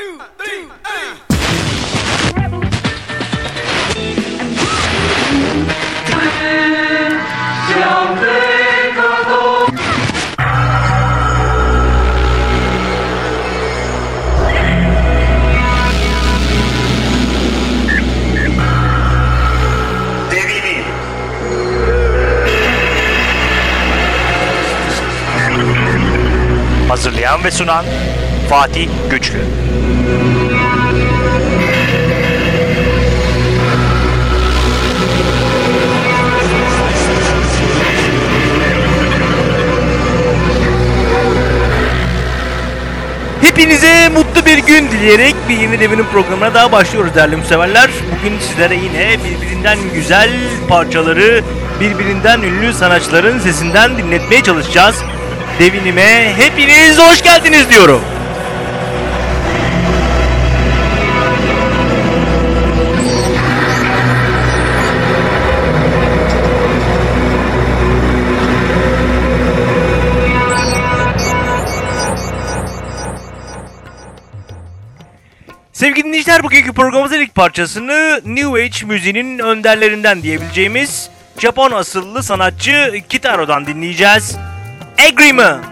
two, three, eight. Brasilian ve sunan Fatih Güçlü. Hepinize mutlu bir gün dileyerek bir yeni devinin programına daha başlıyoruz değerli müseverler. Bugün sizlere yine birbirinden güzel parçaları, birbirinden ünlü sanatçıların sesinden dinletmeye çalışacağız. Devinime hepiniz hoş geldiniz diyorum. Dinleyiciler bugünkü programımızın ilk parçasını New Age müziğinin önderlerinden diyebileceğimiz Japon asıllı sanatçı Kitaro'dan dinleyeceğiz. Agreement.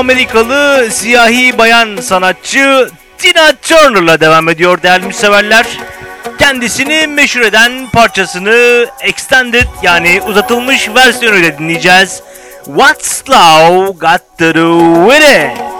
Amerikalı siyahi bayan sanatçı Tina Turner'la devam ediyor değerli müseverler. Kendisini meşhur eden parçasını extended yani uzatılmış versiyonuyla dinleyeceğiz. What's Love Got To Do With It?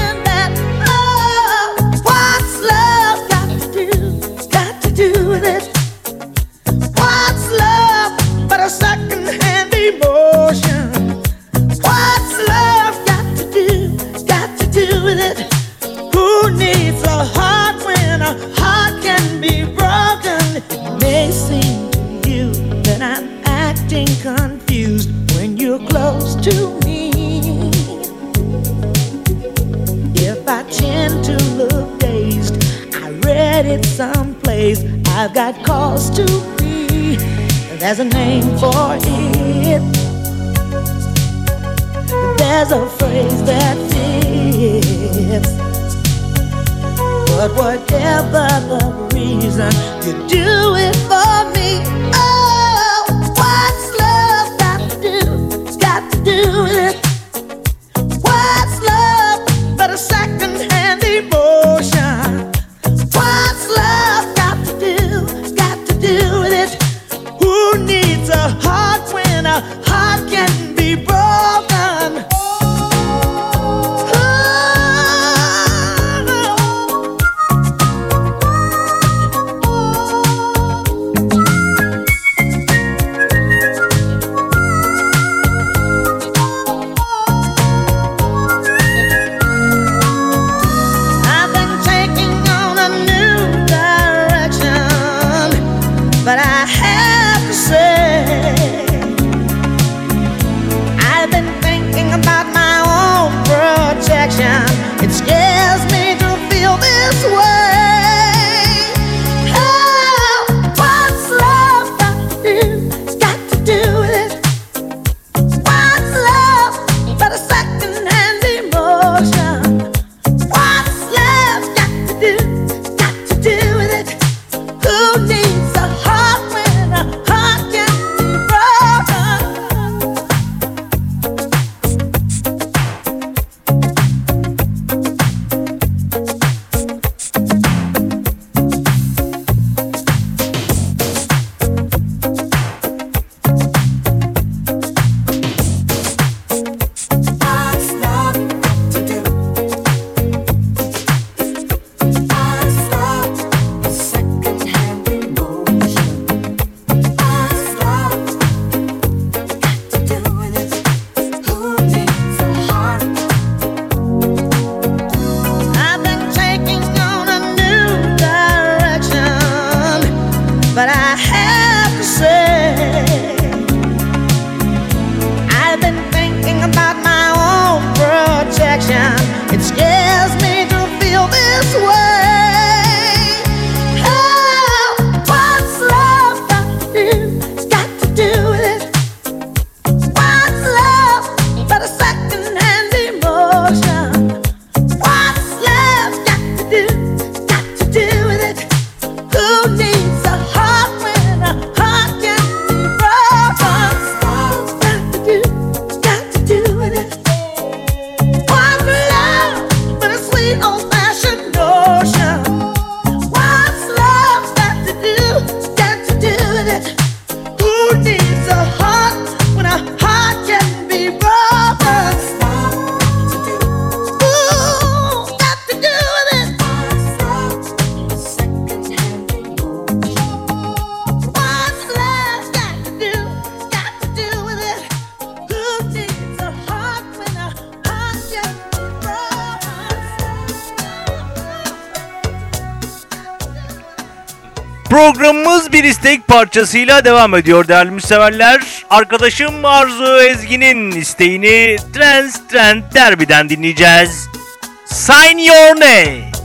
a name for it. There's a phrase that fits. But whatever the reason, you do it for me. Oh, what's love got to do? Got to do with it. parçasıyla devam ediyor değerli müseverler. Arkadaşım Arzu Ezgi'nin isteğini Trans Trend Derby'den dinleyeceğiz. Sign Your Name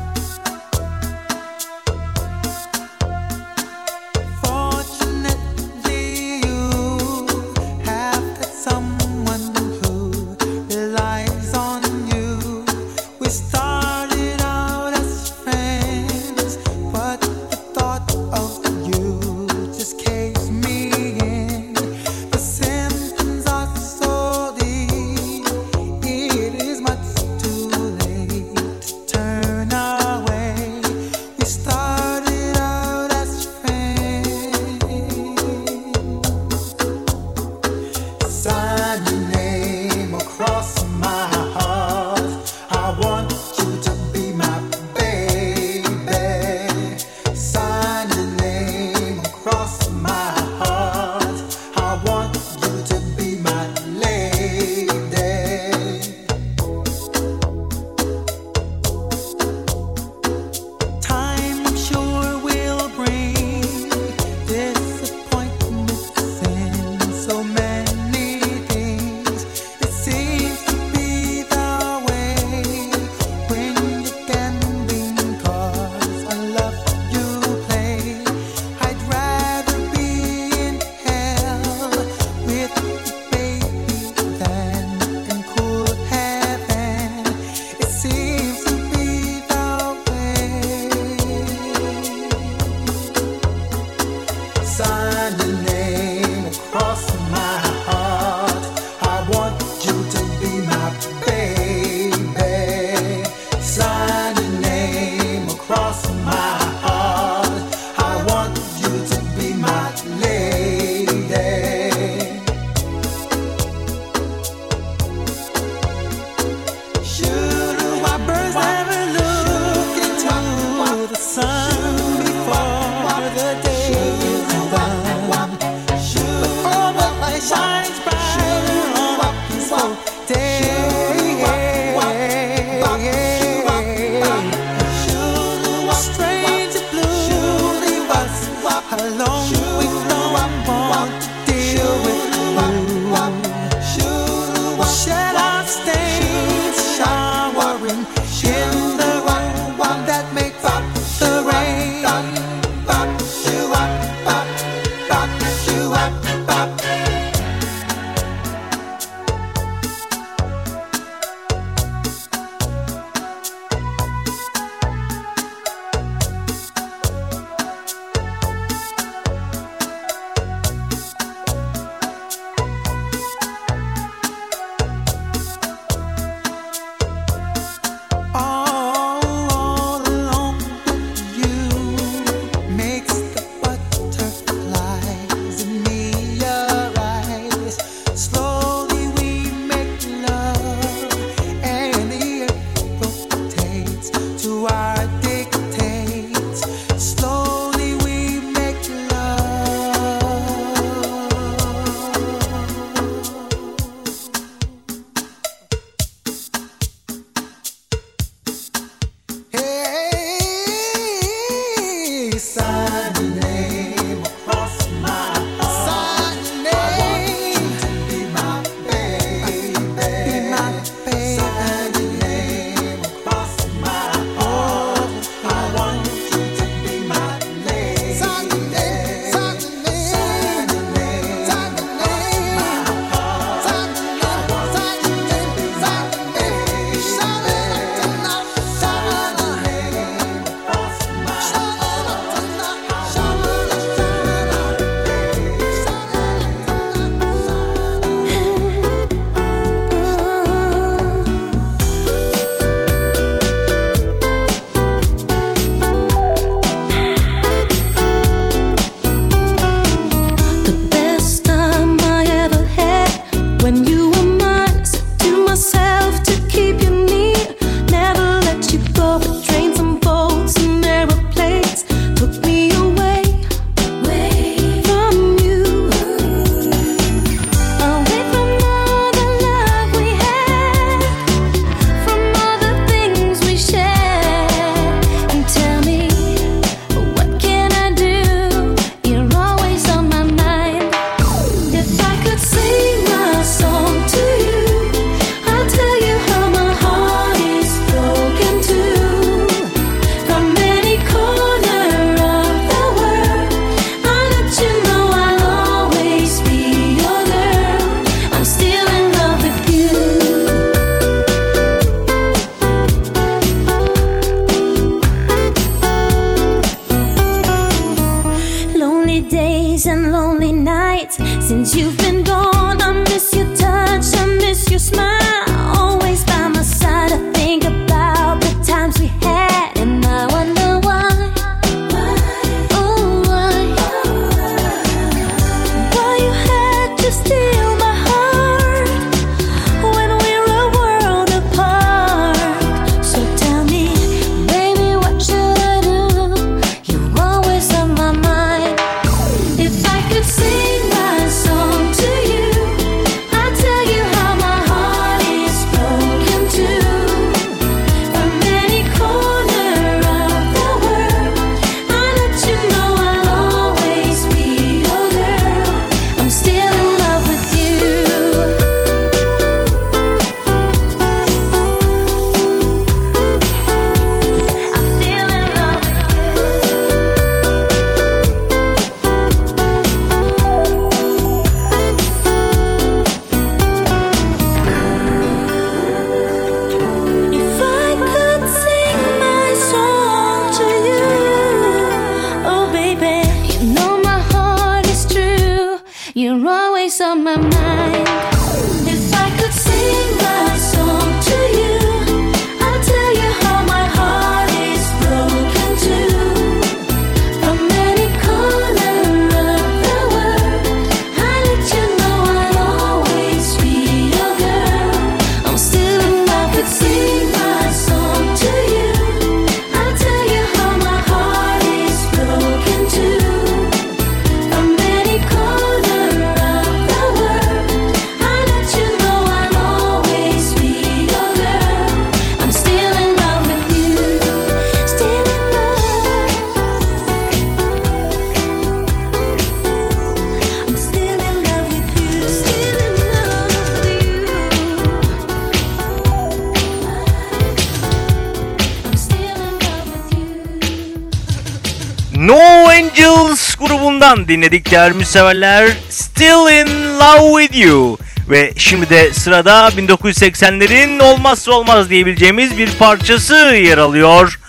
No Angels grubundan dinledik değerli severler. Still in love with you. Ve şimdi de sırada 1980'lerin olmazsa olmaz diyebileceğimiz bir parçası yer alıyor.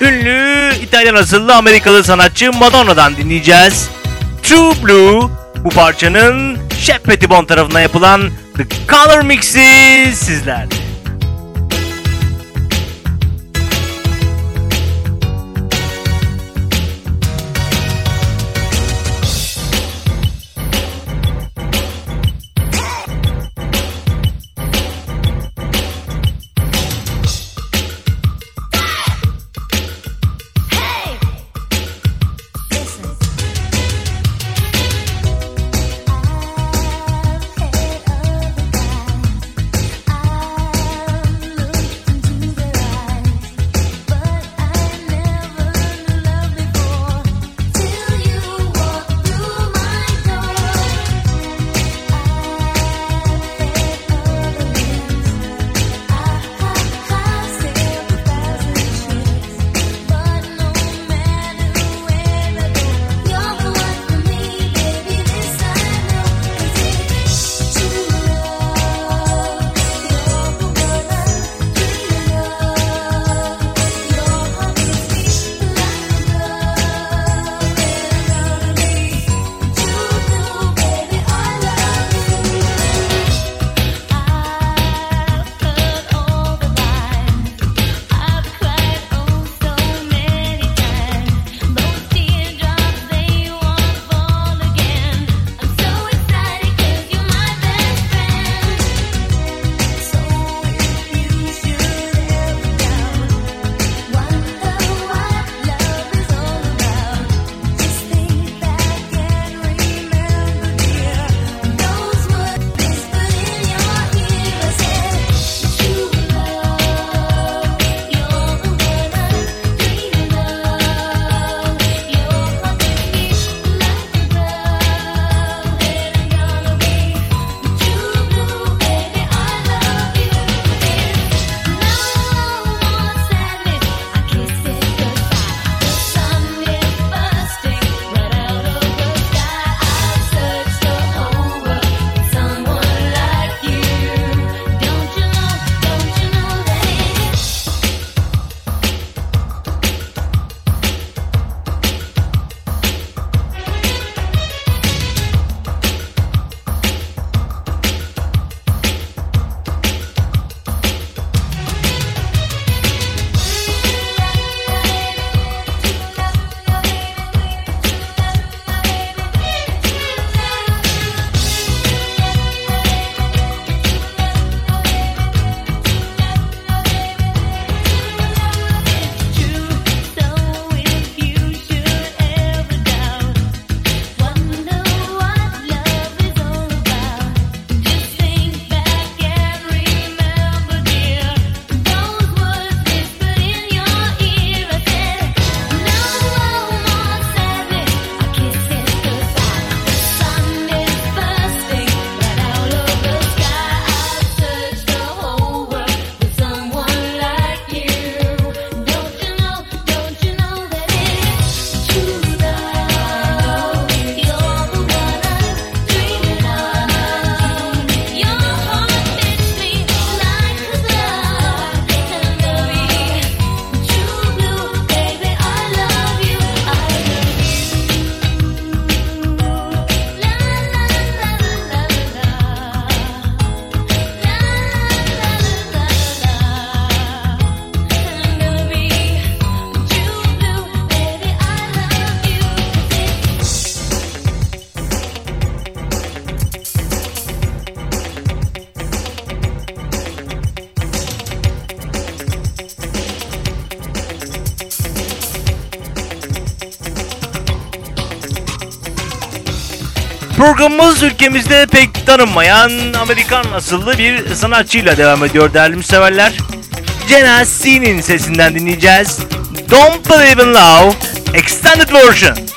Ünlü İtalyan asıllı Amerikalı sanatçı Madonna'dan dinleyeceğiz. True Blue bu parçanın Shep Pettibone tarafından yapılan The Color Mix'i sizlerle. Ülkemizde pek tanınmayan Amerikan asıllı bir sanatçıyla devam ediyor değerli müseverler. Jenna C'nin sesinden dinleyeceğiz. Don't Believe in Love Extended Version.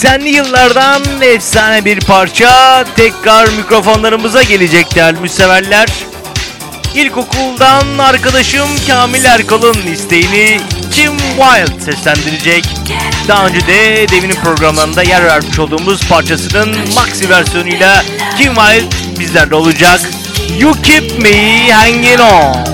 80'li yıllardan efsane bir parça tekrar mikrofonlarımıza gelecek değerli müseverler. İlkokuldan arkadaşım Kamil Erkal'ın isteğini Kim Wilde seslendirecek. Daha önce de Devin'in programlarında yer vermiş olduğumuz parçasının maxi versiyonuyla Kim Wilde bizlerde olacak. You Keep Me Hanging On.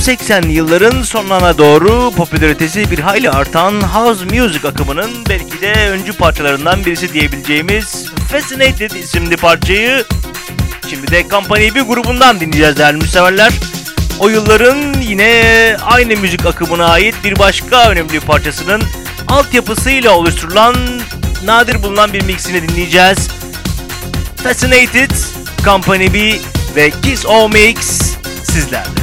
1980'li yılların sonlarına doğru popülaritesi bir hayli artan house music akımının belki de öncü parçalarından birisi diyebileceğimiz Fascinated isimli parçayı şimdi de Company bir grubundan dinleyeceğiz değerli müseverler. O yılların yine aynı müzik akımına ait bir başka önemli parçasının altyapısıyla oluşturulan nadir bulunan bir mixini dinleyeceğiz. Fascinated, Company B ve Kiss O Mix sizlerle.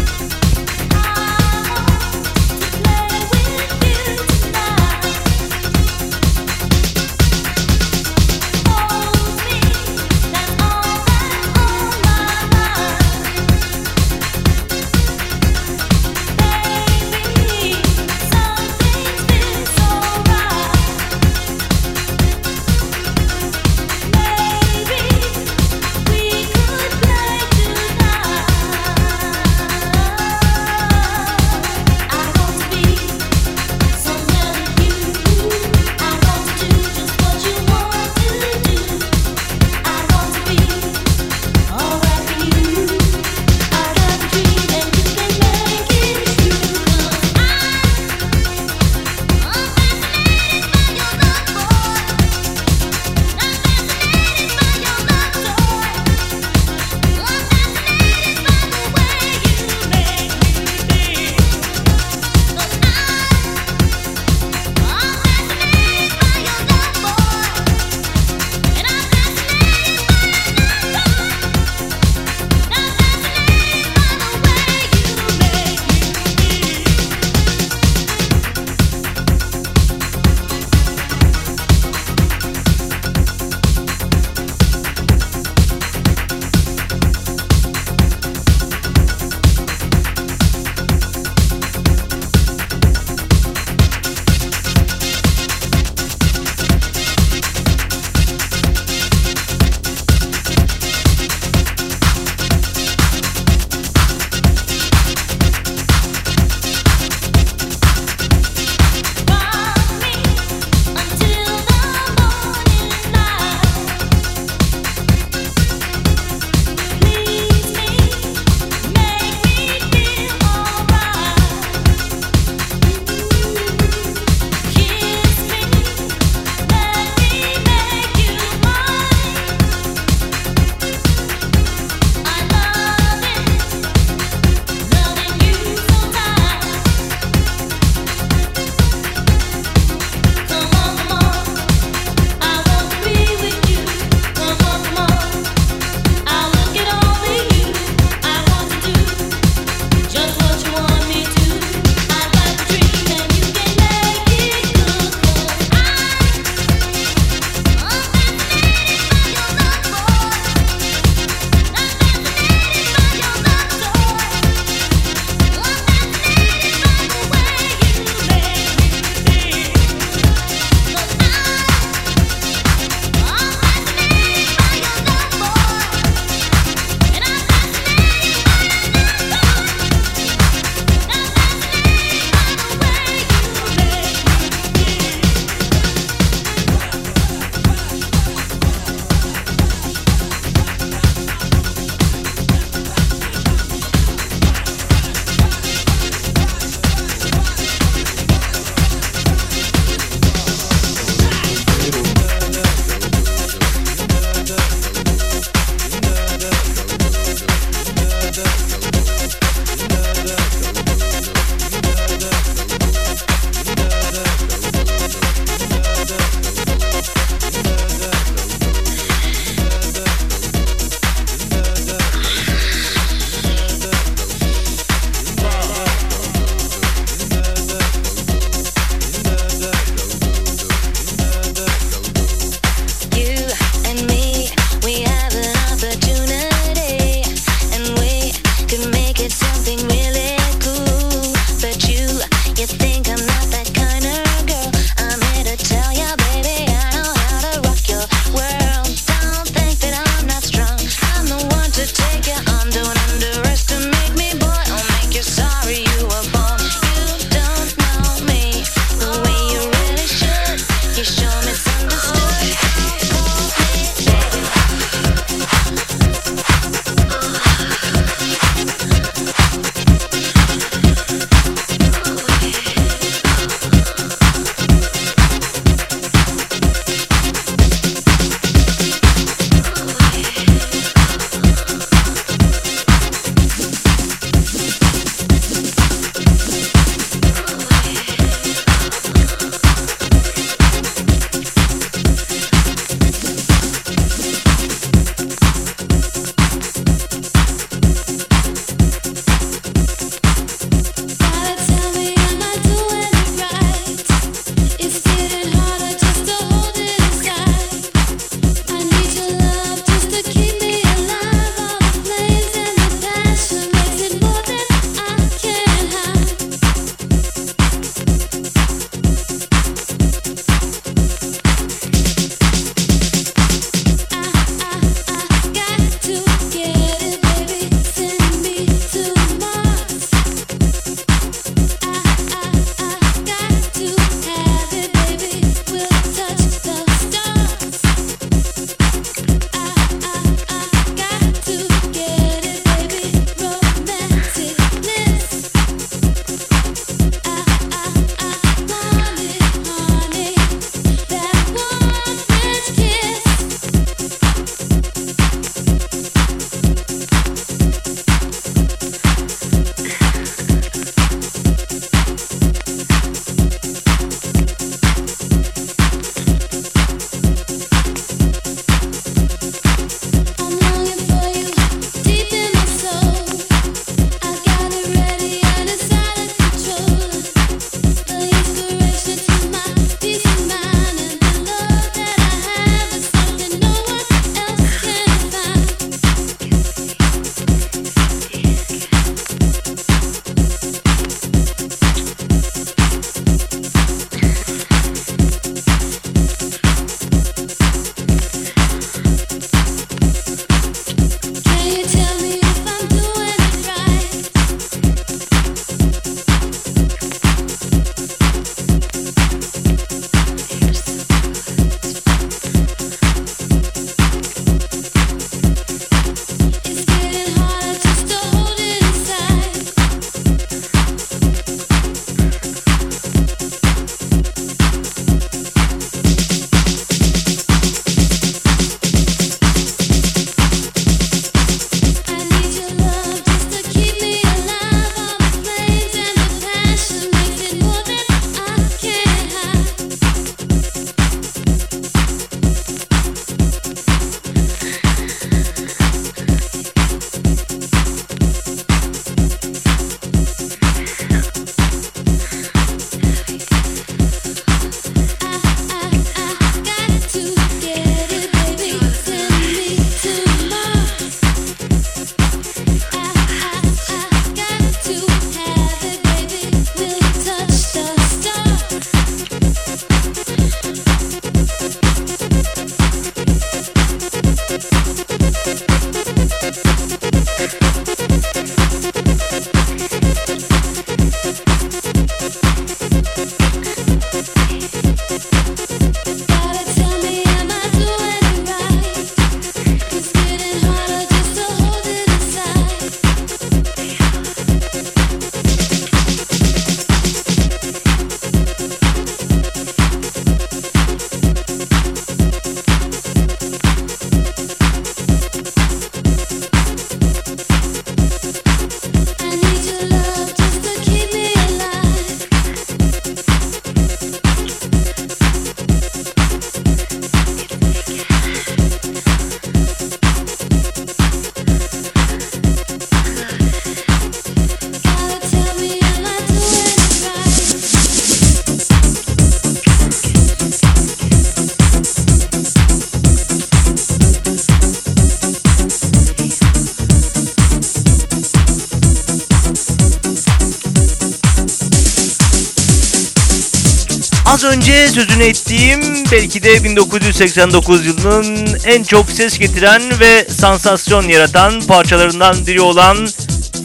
Önce sözünü ettiğim belki de 1989 yılının en çok ses getiren ve sansasyon yaratan parçalarından biri olan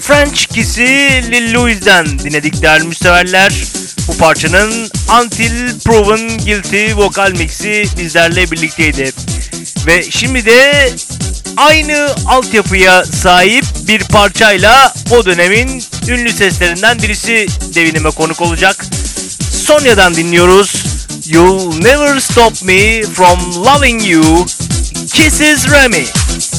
French Kiss'i Lil Louis'den dinledik değerli müseverler. Bu parçanın Until Proven Guilty vokal mixi bizlerle birlikteydi. Ve şimdi de aynı altyapıya sahip bir parçayla o dönemin ünlü seslerinden birisi devinime konuk olacak. Sonya'dan dinliyoruz. You'll Never Stop Me From Loving You Kisses Remy.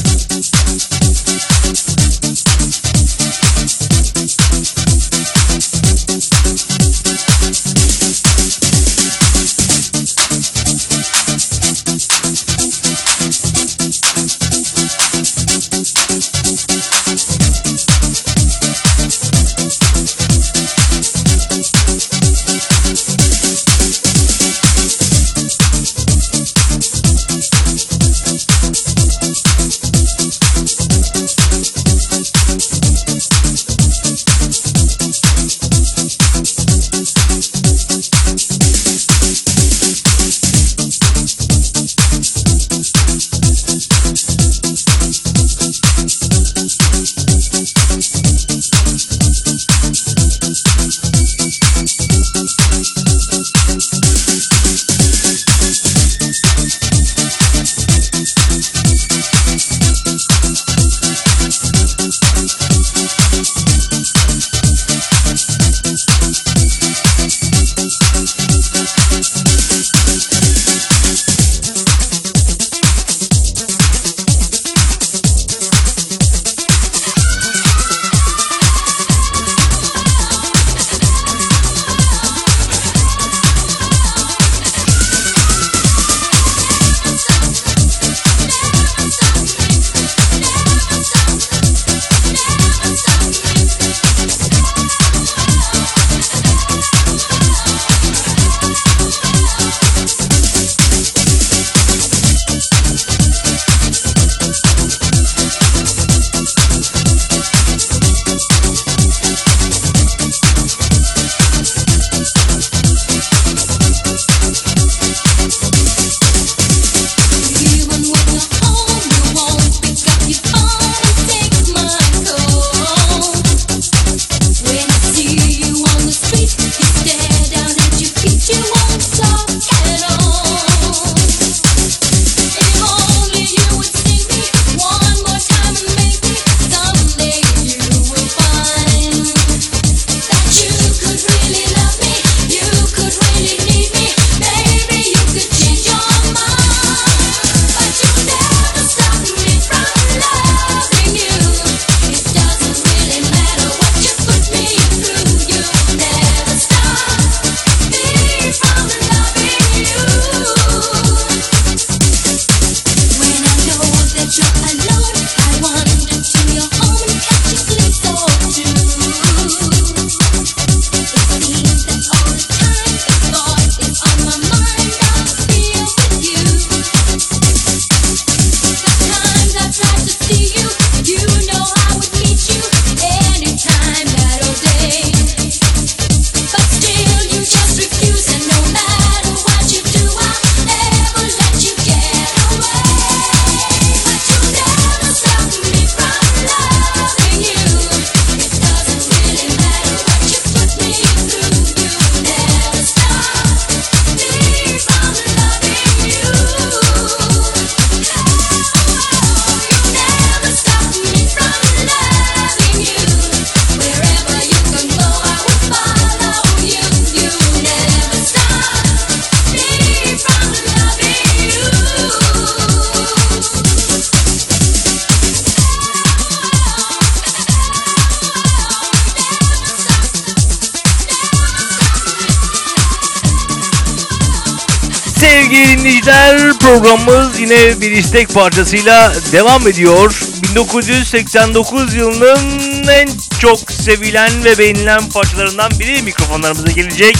Yine bir istek parçasıyla devam ediyor. 1989 yılının en çok sevilen ve beğenilen parçalarından biri mikrofonlarımıza gelecek.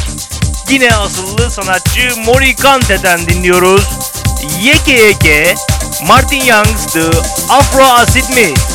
Yine asıllı sanatçı Morikante'den dinliyoruz. Yeke Yeke, Martin Young's The Afro Acid Me.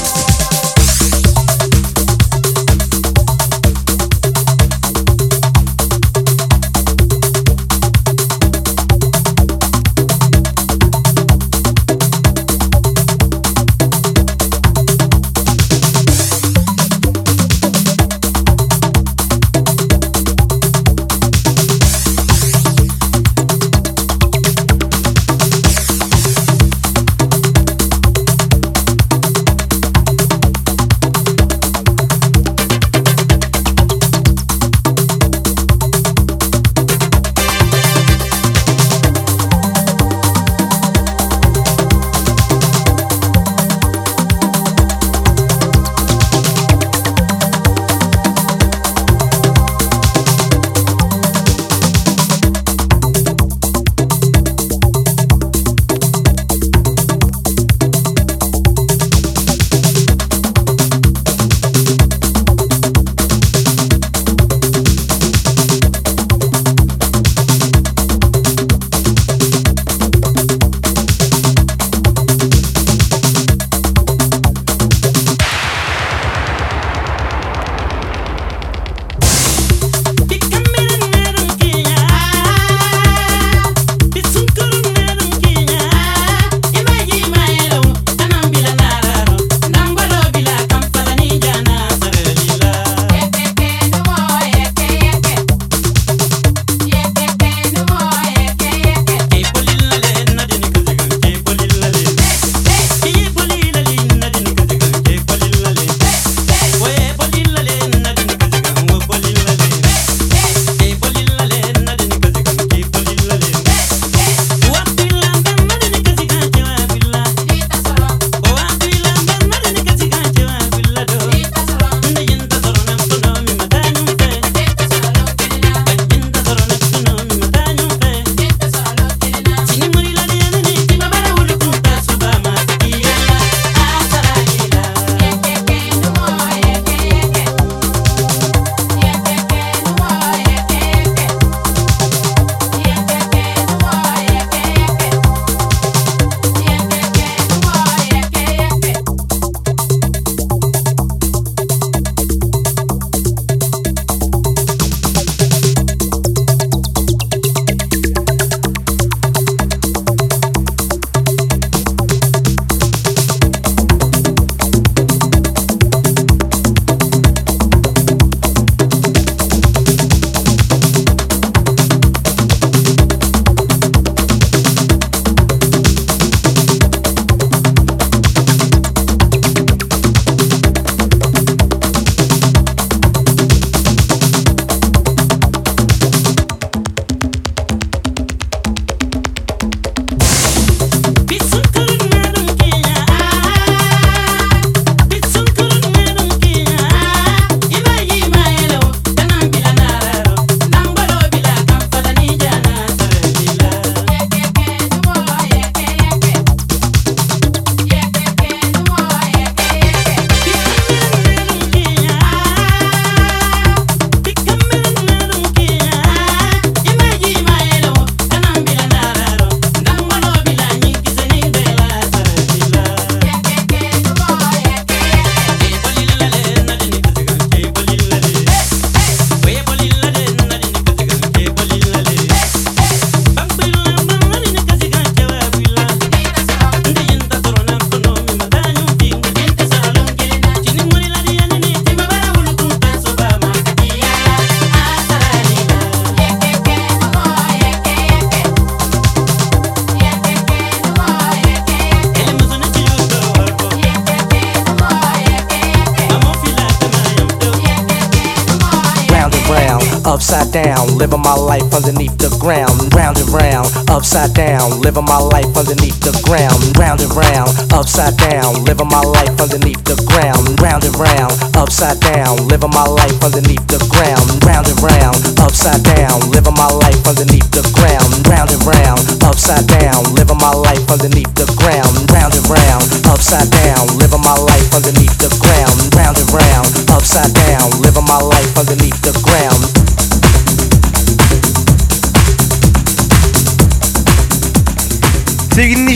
Underneath the ground, round and round, upside down, living my life underneath the ground, round and round, upside down, living my life underneath the ground, round and round, upside down, living my life underneath the ground, round and round, upside down, living my life underneath the ground, round and round, upside down, living my life underneath the ground, round and round, upside down, living my life underneath the ground, round and round, upside down, living my life underneath the ground.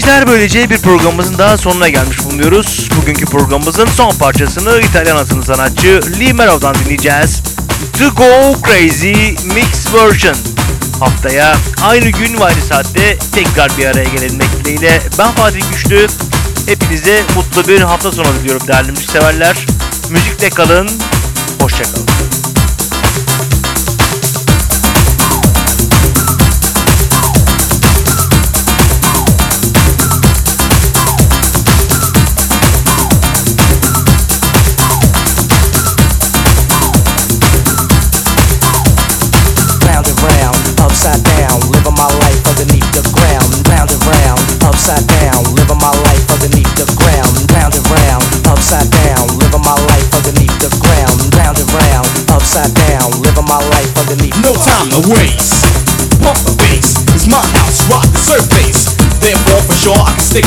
Dinleyiciler böylece bir programımızın daha sonuna gelmiş bulunuyoruz. Bugünkü programımızın son parçasını İtalyan asıllı sanatçı Lee Merow'dan dinleyeceğiz. To Go Crazy Mix Version. Haftaya aynı gün ve aynı saatte tekrar bir araya gelebilmek dileğiyle ben Fatih Güçlü. Hepinize mutlu bir hafta sonu diliyorum değerli müzikseverler. Müzikle kalın, hoşçakalın. To waste. Pump the bass. It's my house, rock the surface. Therefore, for sure, I can stick